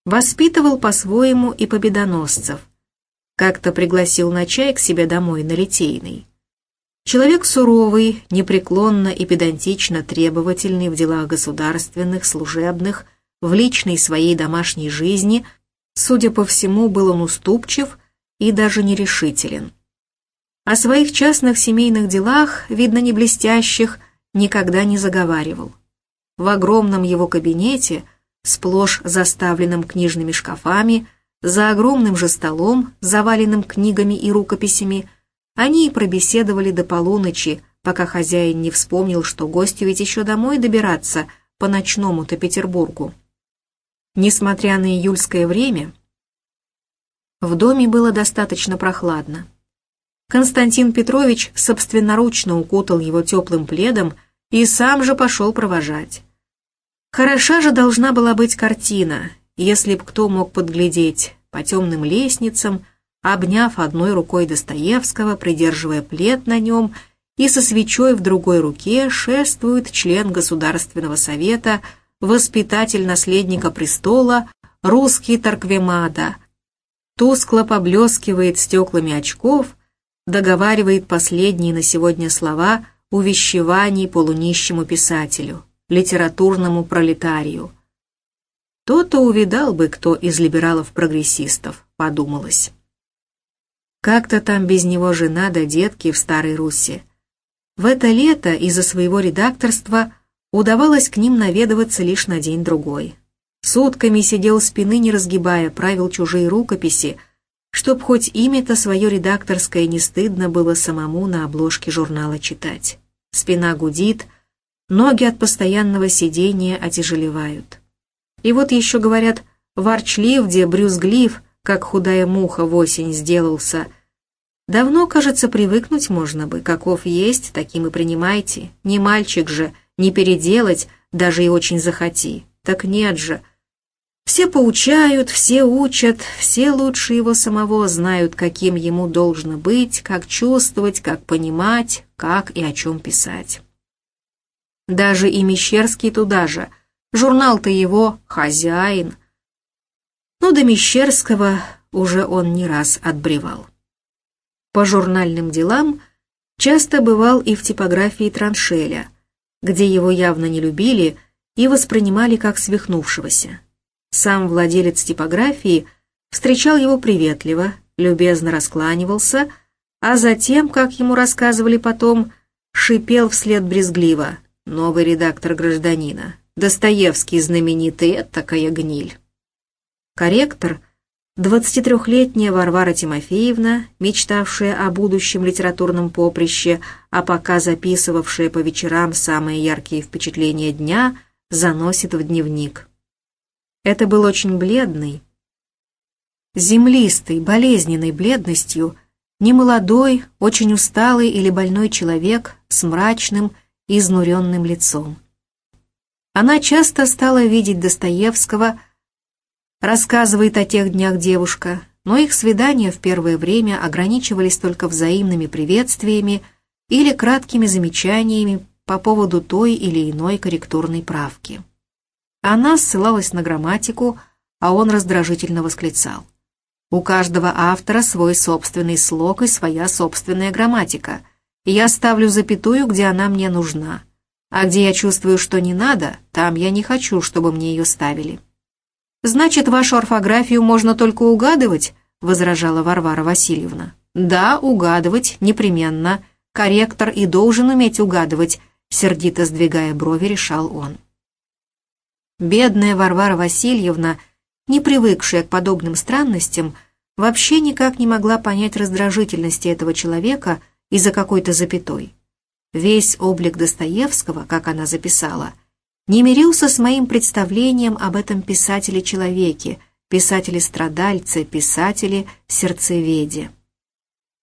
Воспитывал по-своему и победоносцев. Как-то пригласил на чай к себе домой на Литейный. Человек суровый, непреклонно и педантично требовательный в делах государственных, служебных, в личной своей домашней жизни, судя по всему, был он уступчив и даже нерешителен. О своих частных семейных делах, видно не блестящих, никогда не заговаривал. В огромном его кабинете, сплошь заставленном книжными шкафами, за огромным же столом, заваленным книгами и рукописями, они и пробеседовали до полуночи, пока хозяин не вспомнил, что гостю ведь еще домой добираться по ночному-то Петербургу. Несмотря на июльское время, В доме было достаточно прохладно. Константин Петрович собственноручно укутал его теплым пледом и сам же пошел провожать. Хороша же должна была быть картина, если б кто мог подглядеть по темным лестницам, обняв одной рукой Достоевского, придерживая плед на нем, и со свечой в другой руке шествует член Государственного совета, воспитатель наследника престола, русский Тарквемада, тускло поблескивает стеклами очков, договаривает последние на сегодня слова увещеваний полунищему писателю, литературному пролетарию. То-то увидал бы кто из либералов-прогрессистов, подумалось. Как-то там без него жена да детки в Старой Руси. В это лето из-за своего редакторства удавалось к ним наведываться лишь на день-другой. Сутками сидел спины не разгибая, правил чужие рукописи, чтоб хоть имя-то свое редакторское не стыдно было самому на обложке журнала читать. Спина гудит, ноги от постоянного сидения отяжелевают. И вот еще говорят, ворчлив, где брюзглив, как худая муха в осень сделался. Давно, кажется, привыкнуть можно бы, каков есть, таким и принимайте. Не мальчик же, не переделать, даже и очень захоти. Так нет же, — все поучают, все учат, все лучше его самого знают, каким ему должно быть, как чувствовать, как понимать, как и о чем писать. Даже и Мещерский туда же. Журнал-то его хозяин. Но до Мещерского уже он не раз отбревал. По журнальным делам часто бывал и в типографии Траншеля, где его явно не любили и воспринимали как свихнувшегося. Сам владелец типографии встречал его приветливо, любезно раскланивался, а затем, как ему рассказывали потом, шипел вслед брезгливо. Новый редактор гражданина. Достоевский знаменитый, такая гниль. Корректор, 23-летняя Варвара Тимофеевна, мечтавшая о будущем литературном поприще, а пока записывавшая по вечерам самые яркие впечатления дня, заносит в дневник. Это был очень бледный, землистый, болезненной бледностью, немолодой, очень усталый или больной человек с мрачным, изнуренным лицом. Она часто стала видеть Достоевского, рассказывает о тех днях девушка, но их свидания в первое время ограничивались только взаимными приветствиями или краткими замечаниями по поводу той или иной корректурной правки. Она ссылалась на грамматику, а он раздражительно восклицал. У каждого автора свой собственный слог и своя собственная грамматика. Я ставлю запятую, где она мне нужна. А где я чувствую, что не надо, там я не хочу, чтобы мне ее ставили. «Значит, вашу орфографию можно только угадывать?» — возражала Варвара Васильевна. «Да, угадывать, непременно. Корректор и должен уметь угадывать», — сердито сдвигая брови, решал он. Бедная Варвара Васильевна, не привыкшая к подобным странностям, вообще никак не могла понять раздражительности этого человека из-за какой-то запятой. Весь облик Достоевского, как она записала, не мирился с моим представлением об этом писателе-человеке, писателе-страдальце, писателе-сердцеведе.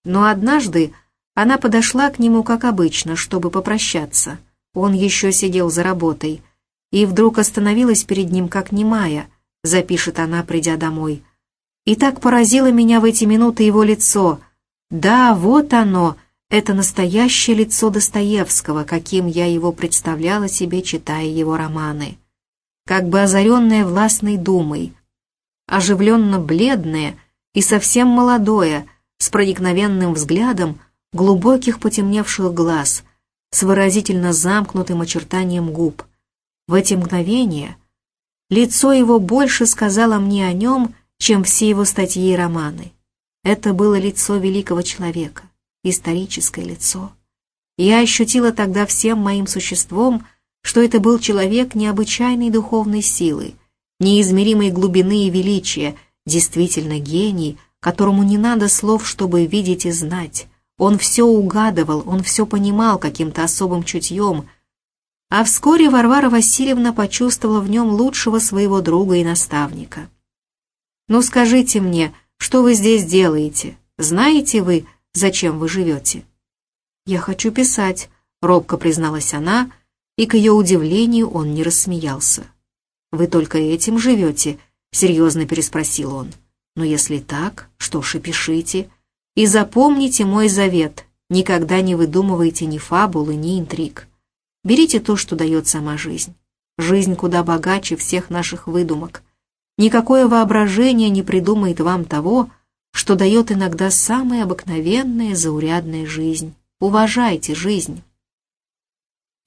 Но однажды она подошла к нему, как обычно, чтобы попрощаться. Он еще сидел за работой — и вдруг остановилась перед ним как немая, запишет она, придя домой. И так поразило меня в эти минуты его лицо. Да, вот оно, это настоящее лицо Достоевского, каким я его представляла себе, читая его романы. Как бы озаренное властной думой, оживленно бледное и совсем молодое, с проникновенным взглядом глубоких потемневших глаз, с выразительно замкнутым очертанием губ — в эти мгновения лицо его больше сказало мне о нем, чем все его статьи и романы. Это было лицо великого человека, историческое лицо. Я ощутила тогда всем моим существом, что это был человек необычайной духовной силы, неизмеримой глубины и величия, действительно гений, которому не надо слов, чтобы видеть и знать. Он все угадывал, он все понимал каким-то особым чутьем — а вскоре Варвара Васильевна почувствовала в нем лучшего своего друга и наставника. «Ну скажите мне, Что вы здесь делаете? Знаете вы, зачем вы живете?» «Я хочу писать», — робко призналась она, и к ее удивлению он не рассмеялся. «Вы только этим живете?» — серьезно переспросил он. «Но если так, что ж и пишите. И запомните мой завет. Никогда не выдумывайте ни фабулы, ни интриг. Берите то, что дает сама жизнь. Жизнь куда богаче всех наших выдумок. Никакое воображение не придумает вам того, что дает иногда самая обыкновенная заурядная жизнь. Уважайте жизнь.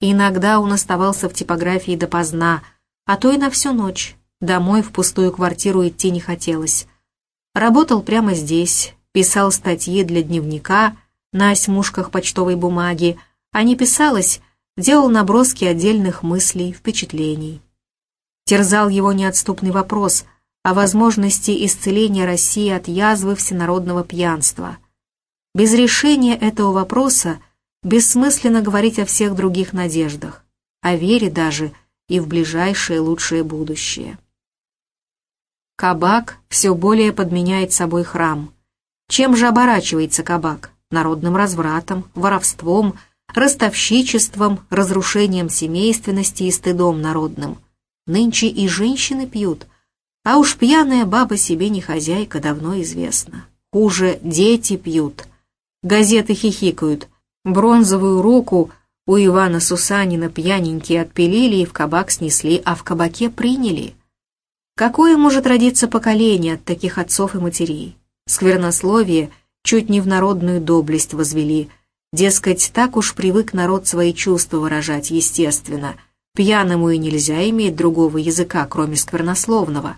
Иногда он оставался в типографии допоздна, а то и на всю ночь. Домой в пустую квартиру идти не хотелось. Работал прямо здесь, писал статьи для дневника на осьмушках почтовой бумаги, а не писалось, делал наброски отдельных мыслей, впечатлений. Терзал его неотступный вопрос о возможности исцеления России от язвы всенародного пьянства. Без решения этого вопроса бессмысленно говорить о всех других надеждах, о вере даже и в ближайшее лучшее будущее. Кабак все более подменяет собой храм. Чем же оборачивается кабак? Народным развратом, воровством, ростовщичеством, разрушением семейственности и стыдом народным. Нынче и женщины пьют, а уж пьяная баба себе не хозяйка, давно известно. Хуже дети пьют. Газеты хихикают. Бронзовую руку у Ивана Сусанина пьяненькие отпилили и в кабак снесли, а в кабаке приняли. Какое может родиться поколение от таких отцов и матерей? Сквернословие чуть не в народную доблесть возвели – Дескать, так уж привык народ свои чувства выражать естественно. Пьяному и нельзя иметь другого языка, кроме сквернословного.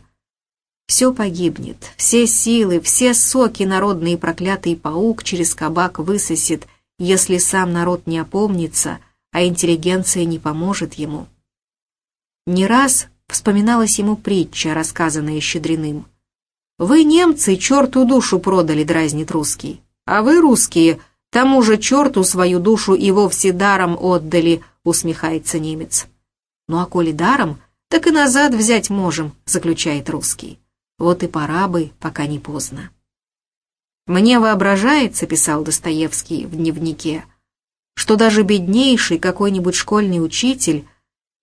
Все погибнет, все силы, все соки народный проклятый паук через кабак высосет, если сам народ не опомнится, а интеллигенция не поможет ему. Не раз вспоминалась ему притча, рассказанная Щедриным. «Вы, немцы, черту душу продали», — дразнит русский. «А вы, русские, Тому же черту свою душу и вовсе даром отдали, усмехается немец. Ну а коли даром, так и назад взять можем, заключает русский. Вот и пора бы, пока не поздно. «Мне воображается», — писал Достоевский в дневнике, «что даже беднейший какой-нибудь школьный учитель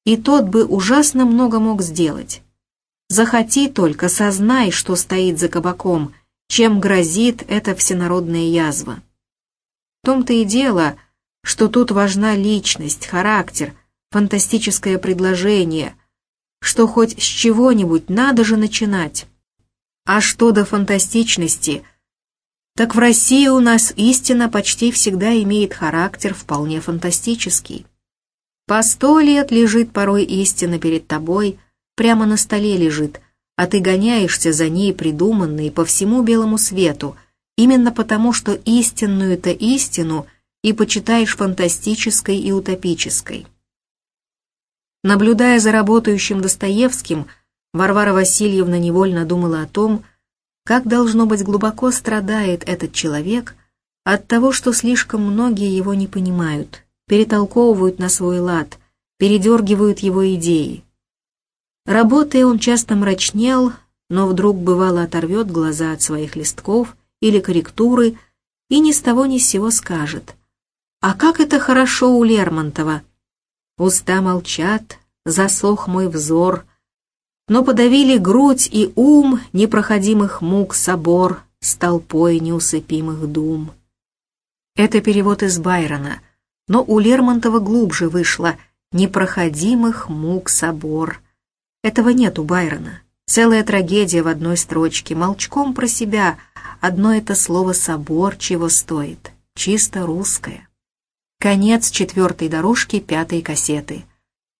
и тот бы ужасно много мог сделать. Захоти только, сознай, что стоит за кабаком, чем грозит эта всенародная язва. Том-то и дело, что тут важна личность, характер, фантастическое предложение, что хоть с чего-нибудь надо же начинать. А что до фантастичности, так в России у нас истина почти всегда имеет характер вполне фантастический. По сто лет лежит порой истина перед тобой, прямо на столе лежит, а ты гоняешься за ней придуманной по всему белому свету, именно потому, что истинную-то истину и почитаешь фантастической и утопической. Наблюдая за работающим Достоевским, Варвара Васильевна невольно думала о том, как должно быть глубоко страдает этот человек от того, что слишком многие его не понимают, перетолковывают на свой лад, передергивают его идеи. Работая, он часто мрачнел, но вдруг бывало оторвет глаза от своих листков или корректуры и ни с того ни с сего скажет. А как это хорошо у Лермонтова! Уста молчат, засох мой взор, но подавили грудь и ум непроходимых мук собор с толпой неусыпимых дум. Это перевод из Байрона, но у Лермонтова глубже вышло «непроходимых мук собор». Этого нет у Байрона. Целая трагедия в одной строчке, молчком про себя — Одно это слово «собор» чего стоит. Чисто русское. Конец четвертой дорожки пятой кассеты.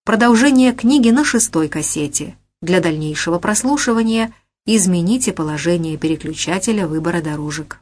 Продолжение книги на шестой кассете. Для дальнейшего прослушивания измените положение переключателя выбора дорожек.